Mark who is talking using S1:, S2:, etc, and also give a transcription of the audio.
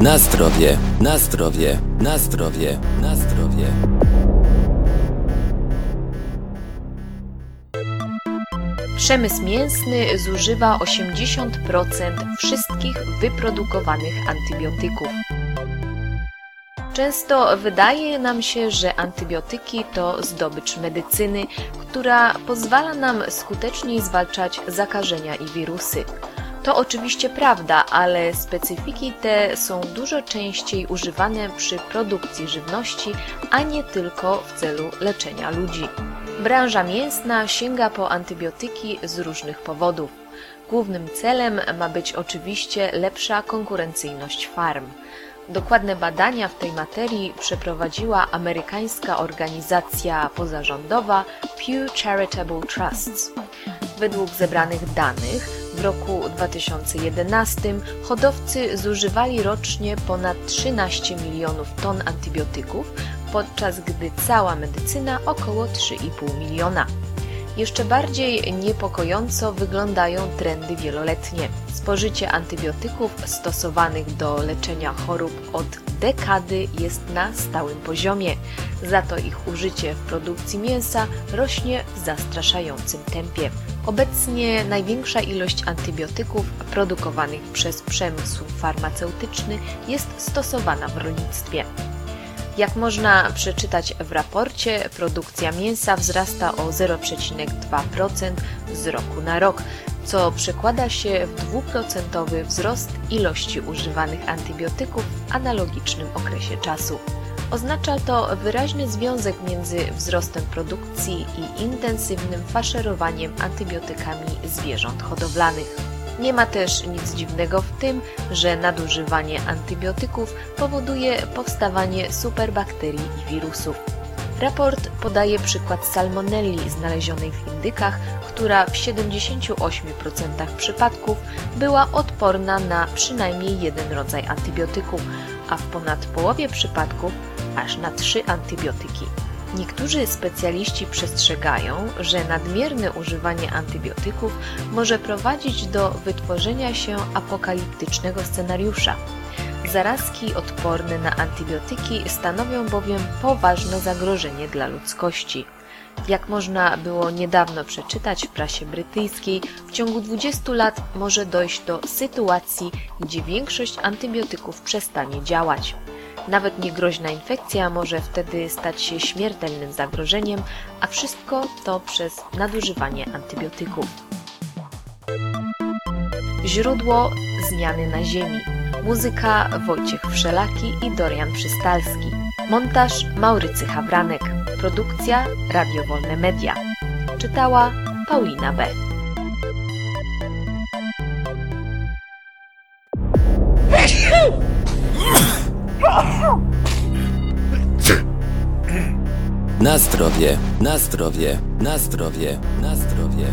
S1: Na zdrowie, na zdrowie, na zdrowie, na zdrowie.
S2: Przemysł mięsny zużywa 80% wszystkich wyprodukowanych antybiotyków. Często wydaje nam się, że antybiotyki to zdobycz medycyny, która pozwala nam skuteczniej zwalczać zakażenia i wirusy. To oczywiście prawda, ale specyfiki te są dużo częściej używane przy produkcji żywności, a nie tylko w celu leczenia ludzi. Branża mięsna sięga po antybiotyki z różnych powodów. Głównym celem ma być oczywiście lepsza konkurencyjność farm. Dokładne badania w tej materii przeprowadziła amerykańska organizacja pozarządowa Pew Charitable Trusts. Według zebranych danych w roku 2011 hodowcy zużywali rocznie ponad 13 milionów ton antybiotyków, podczas gdy cała medycyna około 3,5 miliona. Jeszcze bardziej niepokojąco wyglądają trendy wieloletnie. Spożycie antybiotyków stosowanych do leczenia chorób od dekady jest na stałym poziomie, za to ich użycie w produkcji mięsa rośnie w zastraszającym tempie. Obecnie największa ilość antybiotyków produkowanych przez przemysł farmaceutyczny jest stosowana w rolnictwie. Jak można przeczytać w raporcie, produkcja mięsa wzrasta o 0,2% z roku na rok, co przekłada się w dwuprocentowy wzrost ilości używanych antybiotyków w analogicznym okresie czasu. Oznacza to wyraźny związek między wzrostem produkcji i intensywnym faszerowaniem antybiotykami zwierząt hodowlanych. Nie ma też nic dziwnego w tym, że nadużywanie antybiotyków powoduje powstawanie superbakterii i wirusów. Raport podaje przykład salmonelli znalezionej w indykach, która w 78% przypadków była odporna na przynajmniej jeden rodzaj antybiotyku, a w ponad połowie przypadków aż na trzy antybiotyki. Niektórzy specjaliści przestrzegają, że nadmierne używanie antybiotyków może prowadzić do wytworzenia się apokaliptycznego scenariusza. Zarazki odporne na antybiotyki stanowią bowiem poważne zagrożenie dla ludzkości. Jak można było niedawno przeczytać w prasie brytyjskiej, w ciągu 20 lat może dojść do sytuacji, gdzie większość antybiotyków przestanie działać. Nawet niegroźna infekcja może wtedy stać się śmiertelnym zagrożeniem, a wszystko to przez nadużywanie antybiotyków. Źródło zmiany na Ziemi. Muzyka Wojciech Wszelaki i Dorian Przystalski. Montaż Maurycy Hawranek. Produkcja Radio Wolne Media. Czytała Paulina B.
S1: Na zdrowie, na zdrowie, na zdrowie, na zdrowie.